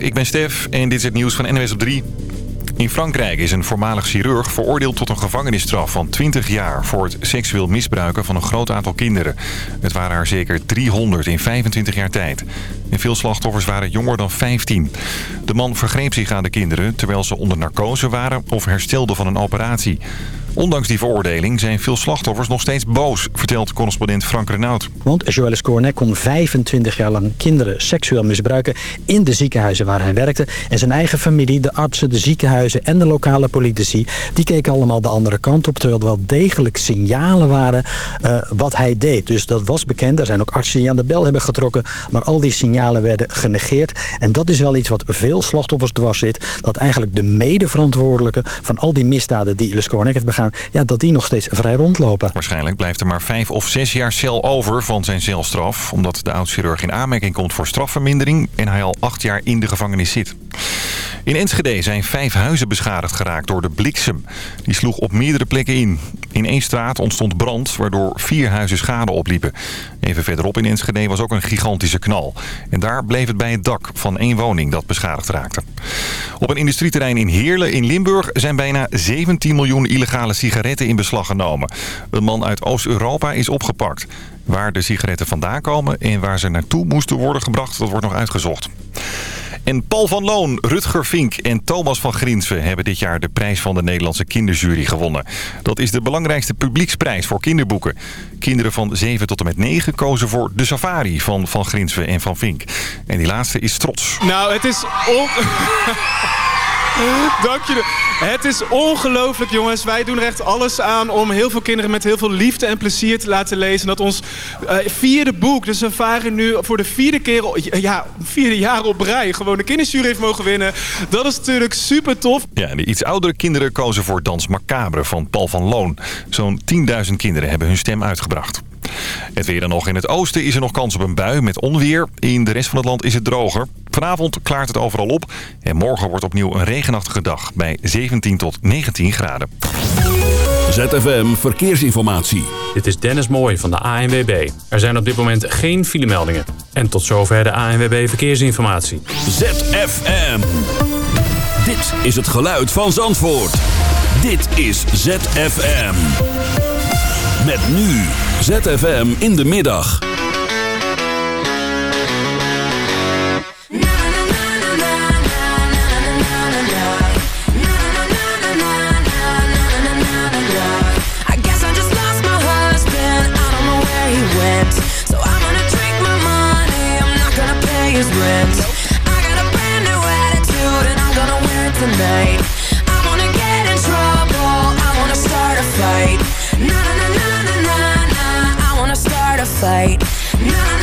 ik ben Stef en dit is het nieuws van NWS op 3. In Frankrijk is een voormalig chirurg veroordeeld tot een gevangenisstraf van 20 jaar... voor het seksueel misbruiken van een groot aantal kinderen. Het waren er zeker 300 in 25 jaar tijd. En veel slachtoffers waren jonger dan 15. De man vergreep zich aan de kinderen terwijl ze onder narcose waren... of herstelden van een operatie. Ondanks die veroordeling zijn veel slachtoffers nog steeds boos, vertelt correspondent Frank Renaud. Want Joël Cornet kon 25 jaar lang kinderen seksueel misbruiken in de ziekenhuizen waar hij werkte. En zijn eigen familie, de artsen, de ziekenhuizen en de lokale politici, die keken allemaal de andere kant op. Terwijl er wel degelijk signalen waren uh, wat hij deed. Dus dat was bekend. Er zijn ook artsen die aan de bel hebben getrokken. Maar al die signalen werden genegeerd. En dat is wel iets wat veel slachtoffers dwars zit. Dat eigenlijk de medeverantwoordelijke van al die misdaden die Les Cornet heeft begaan ja, dat die nog steeds vrij rondlopen. Waarschijnlijk blijft er maar vijf of zes jaar cel over van zijn celstraf... omdat de oud-chirurg in aanmerking komt voor strafvermindering... en hij al acht jaar in de gevangenis zit. In Enschede zijn vijf huizen beschadigd geraakt door de bliksem. Die sloeg op meerdere plekken in. In één straat ontstond brand, waardoor vier huizen schade opliepen. Even verderop in Enschede was ook een gigantische knal. En daar bleef het bij het dak van één woning dat beschadigd raakte. Op een industrieterrein in Heerlen in Limburg zijn bijna 17 miljoen illegale sigaretten in beslag genomen. Een man uit Oost-Europa is opgepakt. Waar de sigaretten vandaan komen en waar ze naartoe moesten worden gebracht, dat wordt nog uitgezocht. En Paul van Loon, Rutger Vink en Thomas van Grinsven hebben dit jaar de prijs van de Nederlandse kinderjury gewonnen. Dat is de belangrijkste publieksprijs voor kinderboeken. Kinderen van 7 tot en met 9 kozen voor De Safari van Van Grinsven en Van Vink. En die laatste is trots. Nou, het is... On... Dank je. Het is ongelooflijk, jongens. Wij doen er echt alles aan om heel veel kinderen met heel veel liefde en plezier te laten lezen. Dat ons uh, vierde boek, dus we varen nu voor de vierde keer, ja, vierde jaar op rij, gewoon de kinderjury heeft mogen winnen. Dat is natuurlijk super tof. Ja, de iets oudere kinderen kozen voor Dans Macabre van Paul van Loon. Zo'n 10.000 kinderen hebben hun stem uitgebracht. Het weer dan nog. In het oosten is er nog kans op een bui met onweer. In de rest van het land is het droger. Vanavond klaart het overal op. En morgen wordt opnieuw een regenachtige dag bij 17 tot 19 graden. ZFM Verkeersinformatie. Dit is Dennis Mooij van de ANWB. Er zijn op dit moment geen filemeldingen. En tot zover de ANWB Verkeersinformatie. ZFM. Dit is het geluid van Zandvoort. Dit is ZFM. Met nu ZFM in de middag. His rent. I got brand attitude and I'm gonna wear tonight fight. Nah.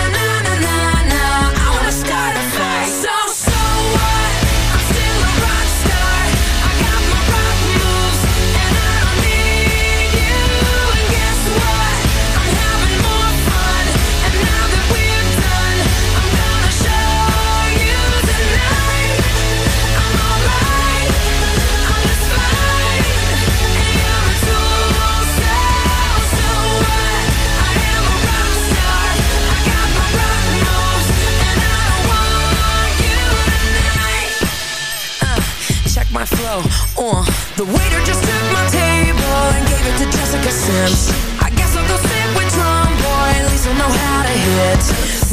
Flow. Uh, the waiter just took my table and gave it to Jessica Sims. I guess I'll go sit with boy, at least I'll know how to hit.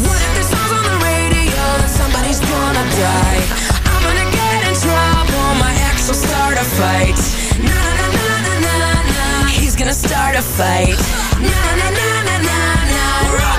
What if this song's on the radio? Then somebody's gonna die. I'm gonna get in trouble. My ex will start a fight. Na na na na na na. He's gonna start a fight. Na na na na na na. We're all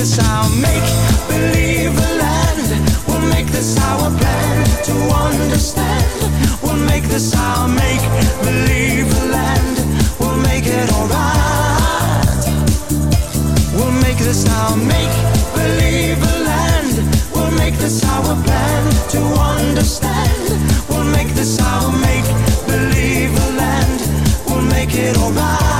this our make-believe land. We'll make this our plan to understand. We'll make this our make-believe land. We'll make it alright. We'll make this our make-believe land. We'll make this our plan to understand. We'll make this our make-believe land. We'll make it alright.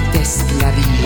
detesto la vida.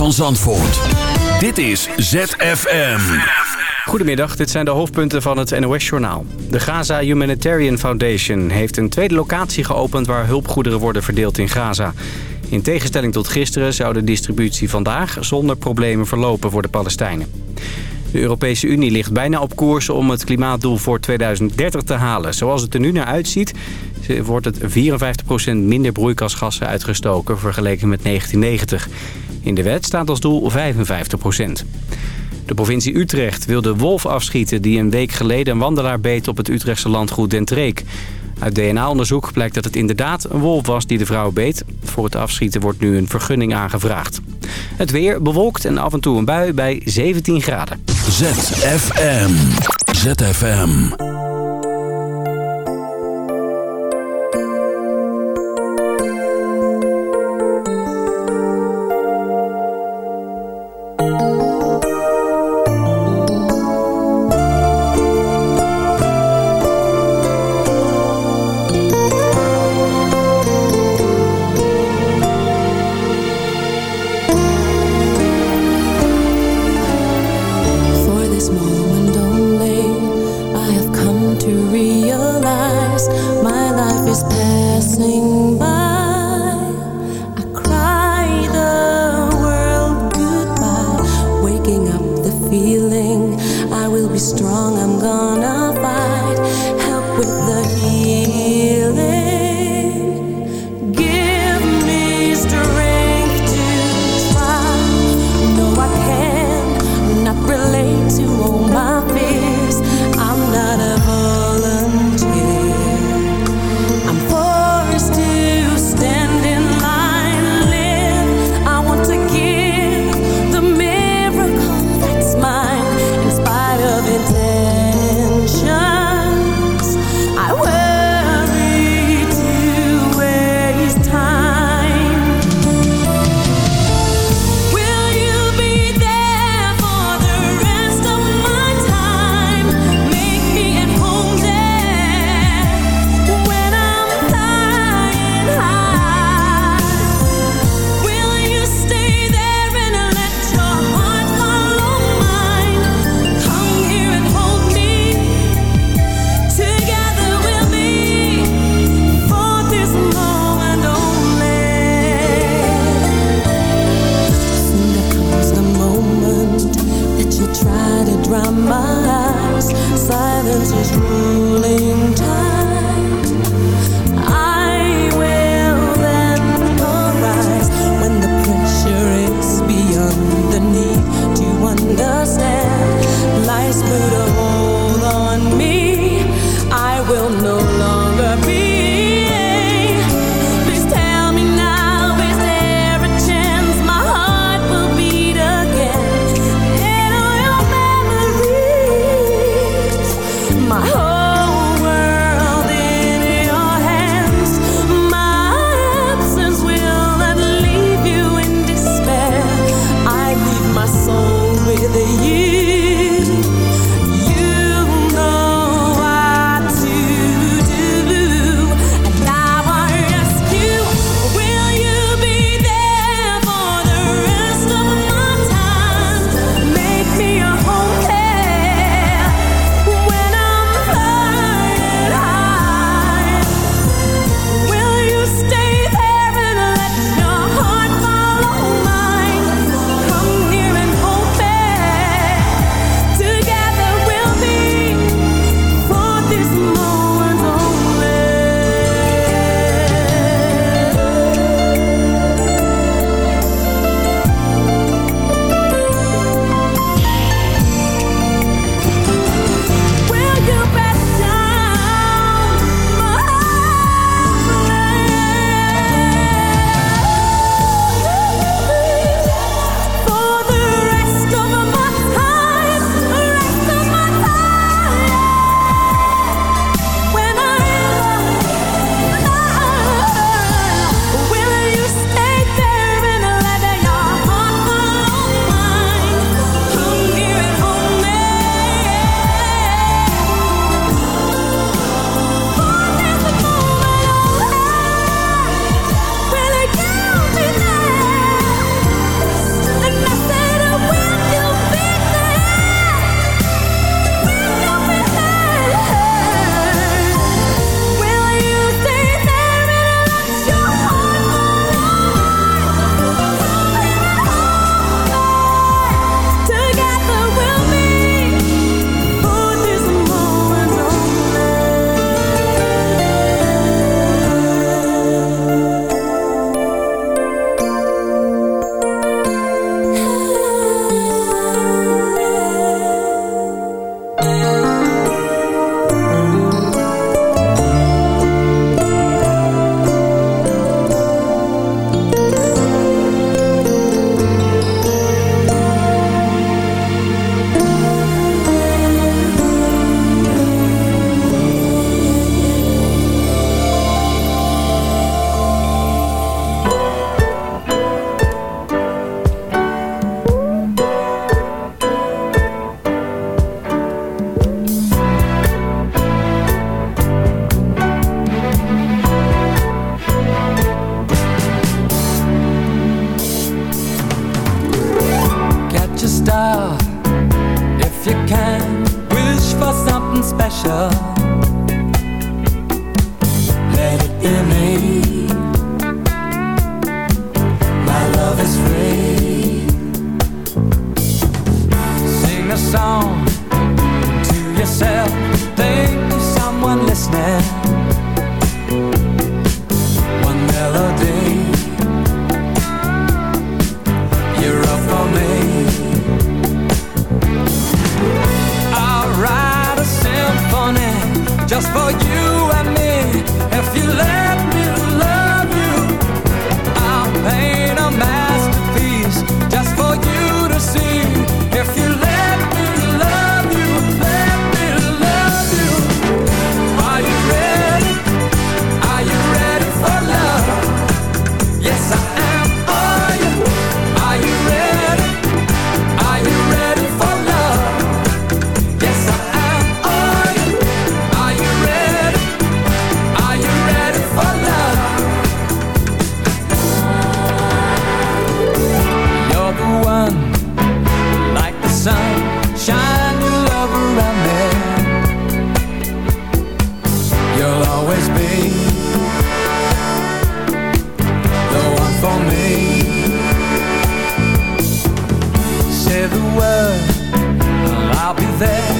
Van Zandvoort. Dit is ZFM. Goedemiddag, dit zijn de hoofdpunten van het NOS-journaal. De Gaza Humanitarian Foundation heeft een tweede locatie geopend... waar hulpgoederen worden verdeeld in Gaza. In tegenstelling tot gisteren zou de distributie vandaag... zonder problemen verlopen voor de Palestijnen. De Europese Unie ligt bijna op koers om het klimaatdoel voor 2030 te halen. Zoals het er nu naar uitziet, wordt het 54% minder broeikasgassen uitgestoken vergeleken met 1990. In de wet staat als doel 55%. De provincie Utrecht wil de wolf afschieten die een week geleden een wandelaar beet op het Utrechtse landgoed Dentreek. Uit DNA-onderzoek blijkt dat het inderdaad een wolf was die de vrouw beet. Voor het afschieten wordt nu een vergunning aangevraagd. Het weer bewolkt en af en toe een bui bij 17 graden. ZFM. ZFM. always be. The one for me. Say the word, I'll be there.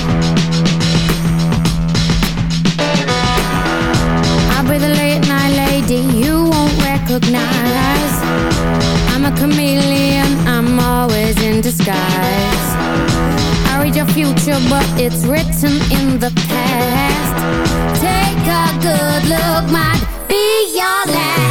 future, but it's written in the past. Take a good look, might be your last.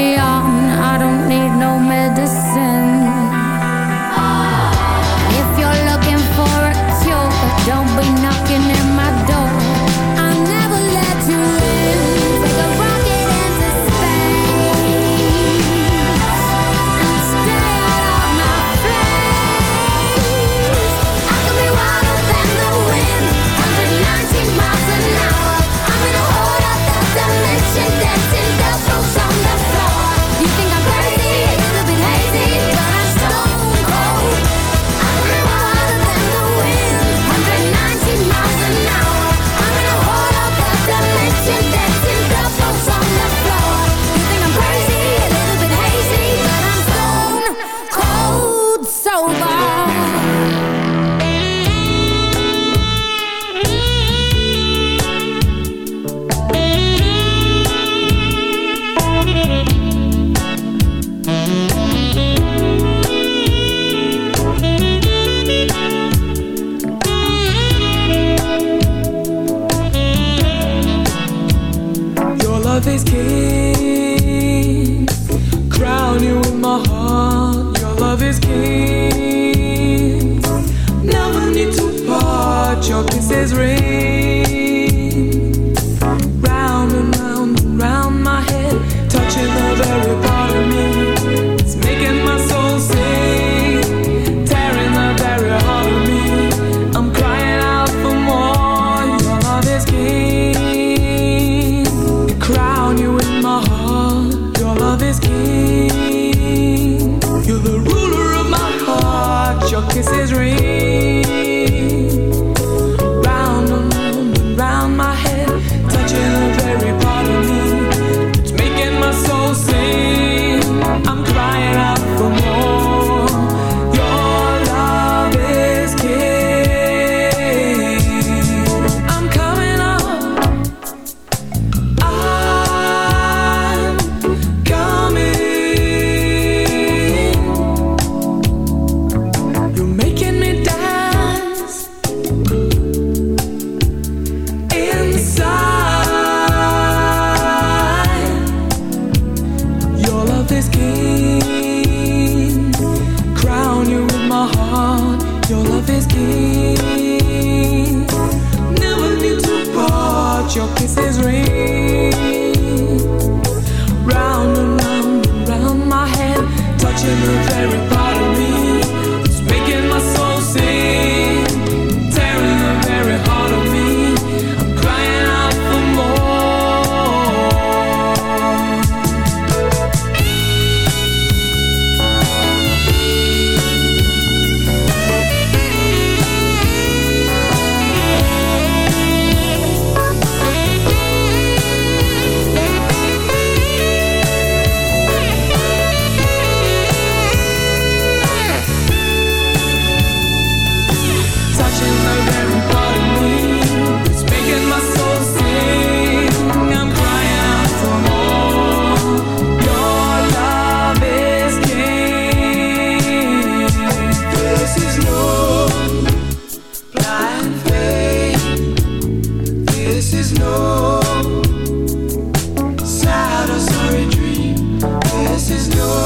is no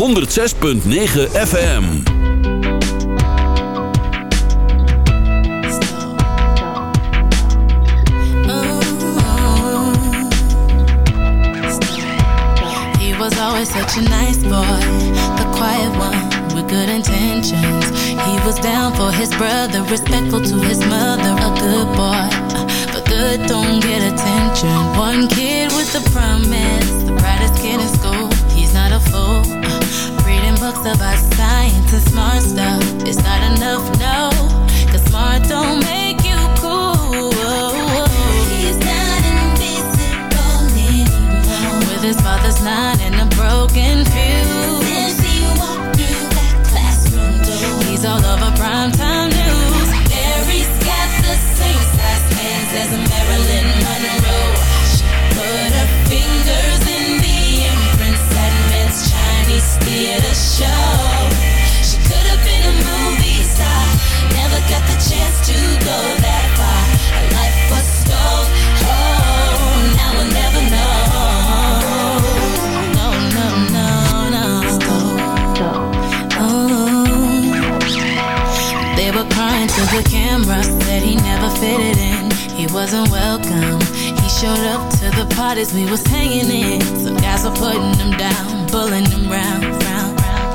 106.9 FM. Such a nice boy, the quiet one with good intentions. He was down for his brother, respectful to his mother, a good boy. But good don't get attention. One kid with a promise, the brightest kid in school. He's not a fool. Books about science and smart stuff. It's not enough, no. Cause smart don't make you cool. He's not invisible anymore. With his father's nine and a broken fuse. Since he walked through that classroom door. He's all over primetime news. Mary's got the same size hands as Marilyn Monroe. Crying to the camera, said he never fitted in. He wasn't welcome. He showed up to the parties we was hanging in. Some guys were putting him down, pulling him round, round, round.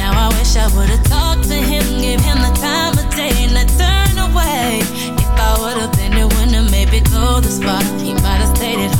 Now I wish I would've talked to him, gave him the time of day, and I turned away. If I would've been the to maybe go the spot, he might've stayed at home